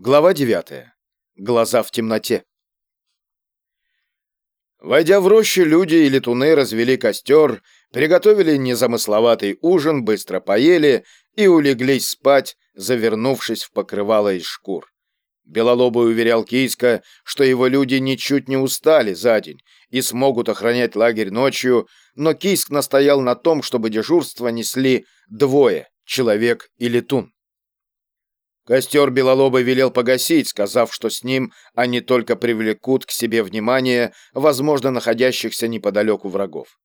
Глава 9. Глаза в темноте. Войдя в рощу, люди и летуны развели костер, приготовили незамысловатый ужин, быстро поели и улеглись спать, завернувшись в покрывало из шкур. Белолобый уверял Кийска, что его люди ничуть не устали за день и смогут охранять лагерь ночью, но Кийск настоял на том, чтобы дежурство несли двое — человек и летун. Костер Белолобый велел погасить, сказав, что с ним они только привлекут к себе внимание, возможно, находящихся неподалеку врагов.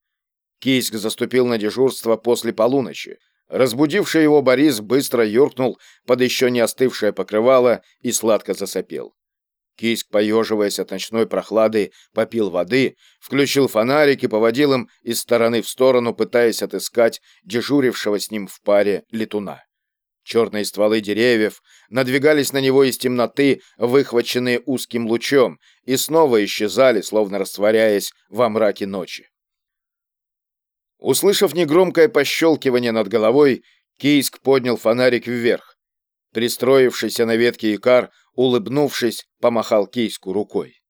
Кийск заступил на дежурство после полуночи. Разбудивший его Борис быстро юркнул под еще не остывшее покрывало и сладко засопел. Кийск, поеживаясь от ночной прохлады, попил воды, включил фонарик и поводил им из стороны в сторону, пытаясь отыскать дежурившего с ним в паре летуна. Черные стволы деревьев надвигались на него из темноты, выхваченные узким лучом, и снова исчезали, словно растворяясь во мраке ночи. Услышав негромкое пощелкивание над головой, Кийск поднял фонарик вверх. Пристроившийся на ветке Икар, улыбнувшись, помахал Кийску рукой.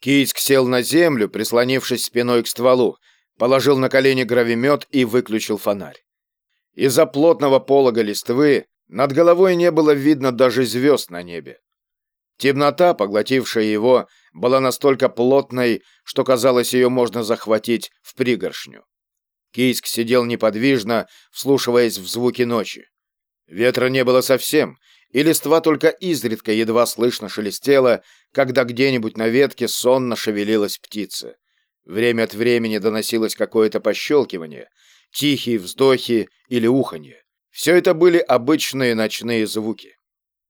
Кийск сел на землю, прислонившись спиной к стволу, положил на колени гравимет и выключил фонарь. Из-за плотного полога листвы над головой не было видно даже звезд на небе. Темнота, поглотившая его, была настолько плотной, что казалось, ее можно захватить в пригоршню. Кийск сидел неподвижно, вслушиваясь в звуки ночи. Ветра не было совсем, и листва только изредка едва слышно шелестела, когда где-нибудь на ветке сонно шевелилась птица. Время от времени доносилось какое-то пощелкивание — тихие вздохи или уханье. Все это были обычные ночные звуки.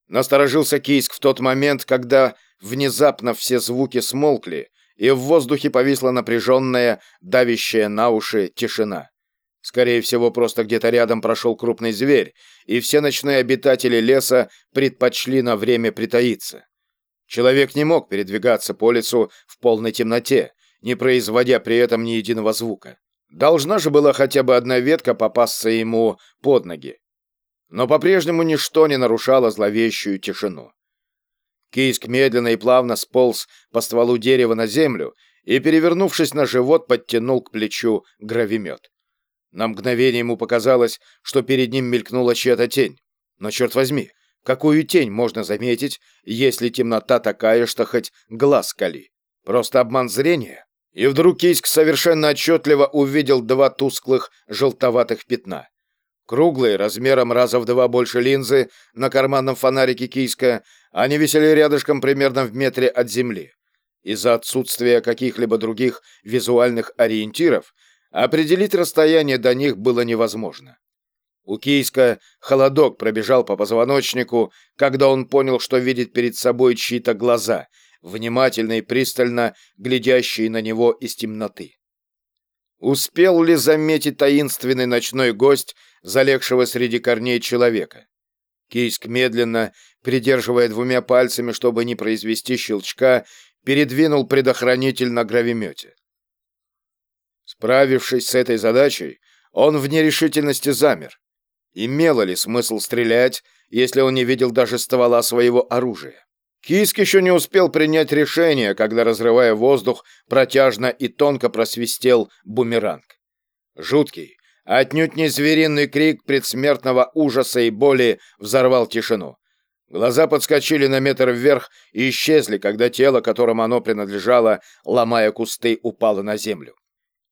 Насторожился Кийск в тот момент, когда внезапно все звуки смолкли, и в воздухе повисла напряженная, давящая на уши тишина. Скорее всего, просто где-то рядом прошел крупный зверь, и все ночные обитатели леса предпочли на время притаиться. Человек не мог передвигаться по лесу в полной темноте, не производя при этом ни единого звука. Должна же была хотя бы одна ветка попасться ему под ноги. Но по-прежнему ничто не нарушало зловещую тишину. Кийск медленно и плавно сполз по стволу дерева на землю и, перевернувшись на живот, подтянул к плечу гравимет. На мгновение ему показалось, что перед ним мелькнула чья-то тень. Но черт возьми, какую тень можно заметить, если темнота такая, что хоть глаз кали? Просто обман зрения? И вдруг Кийск совершенно отчетливо увидел два тусклых желтоватых пятна. Круглые, размером раза в два больше линзы, на карманном фонарике Кийска, они висели рядышком примерно в метре от земли. Из-за отсутствия каких-либо других визуальных ориентиров определить расстояние до них было невозможно. У Кийска холодок пробежал по позвоночнику, когда он понял, что видит перед собой чьи-то глаза — внимательно и пристально глядящие на него из темноты. Успел ли заметить таинственный ночной гость, залегшего среди корней человека? Кийск медленно, придерживая двумя пальцами, чтобы не произвести щелчка, передвинул предохранитель на гравимете. Справившись с этой задачей, он в нерешительности замер. Имело ли смысл стрелять, если он не видел даже ствола своего оружия? Киск еще не успел принять решение, когда, разрывая воздух, протяжно и тонко просвистел бумеранг. Жуткий, отнюдь не звериный крик предсмертного ужаса и боли взорвал тишину. Глаза подскочили на метр вверх и исчезли, когда тело, которому оно принадлежало, ломая кусты, упало на землю.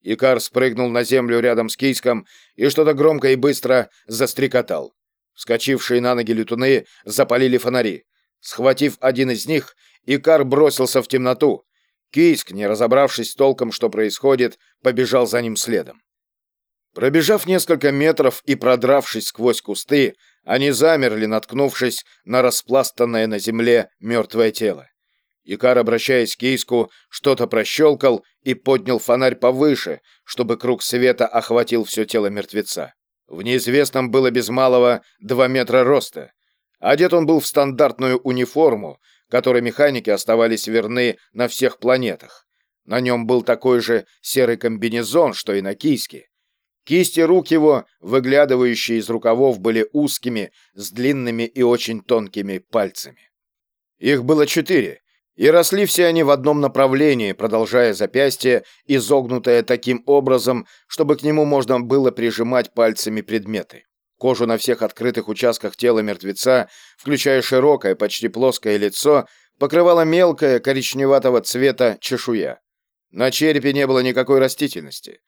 Икар спрыгнул на землю рядом с Кийском и что-то громко и быстро застрекотал. Вскочившие на ноги летуны запалили фонари. Схватив один из них, Икар бросился в темноту. Кийск, не разобравшись толком, что происходит, побежал за ним следом. Пробежав несколько метров и продравшись сквозь кусты, они замерли, наткнувшись на распластанное на земле мертвое тело. Икар, обращаясь к Кийску, что-то прощелкал и поднял фонарь повыше, чтобы круг света охватил все тело мертвеца. В неизвестном было без малого два метра роста. Одет он был в стандартную униформу, которой механики оставались верны на всех планетах. На нем был такой же серый комбинезон, что и на киске. Кисти рук его, выглядывающие из рукавов, были узкими, с длинными и очень тонкими пальцами. Их было четыре, и росли все они в одном направлении, продолжая запястье, изогнутое таким образом, чтобы к нему можно было прижимать пальцами предметы. Кожу на всех открытых участках тела мертвеца, включая широкое, почти плоское лицо, покрывала мелкая коричневатого цвета чешуя. На черепе не было никакой растительности.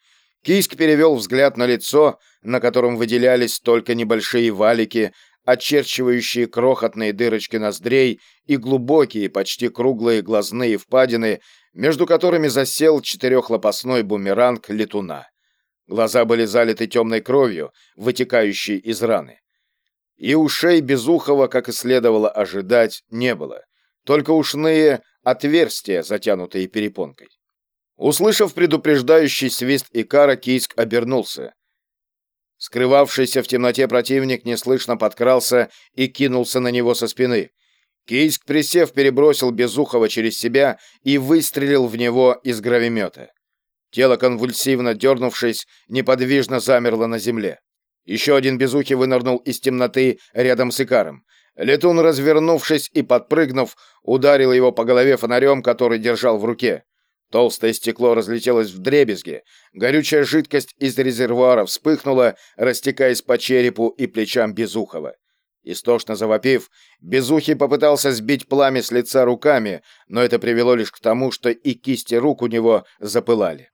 Кийск перевел взгляд на лицо, на котором выделялись только небольшие валики, очерчивающие крохотные дырочки ноздрей и глубокие, почти круглые глазные впадины, между которыми засел четырехлопастной бумеранг летуна. Глаза были залиты темной кровью, вытекающей из раны. И ушей Безухова, как и следовало ожидать, не было. Только ушные отверстия, затянутые перепонкой. Услышав предупреждающий свист Икара, Кийск обернулся. Скрывавшийся в темноте противник неслышно подкрался и кинулся на него со спины. Кийск, присев, перебросил Безухова через себя и выстрелил в него из гравимета. Тело, конвульсивно дернувшись, неподвижно замерло на земле. Еще один Безухий вынырнул из темноты рядом с Икаром. Летун, развернувшись и подпрыгнув, ударил его по голове фонарем, который держал в руке. Толстое стекло разлетелось в дребезги, горючая жидкость из резервуара вспыхнула, растекаясь по черепу и плечам Безухова. Истошно завопив, Безухий попытался сбить пламя с лица руками, но это привело лишь к тому, что и кисти рук у него запылали.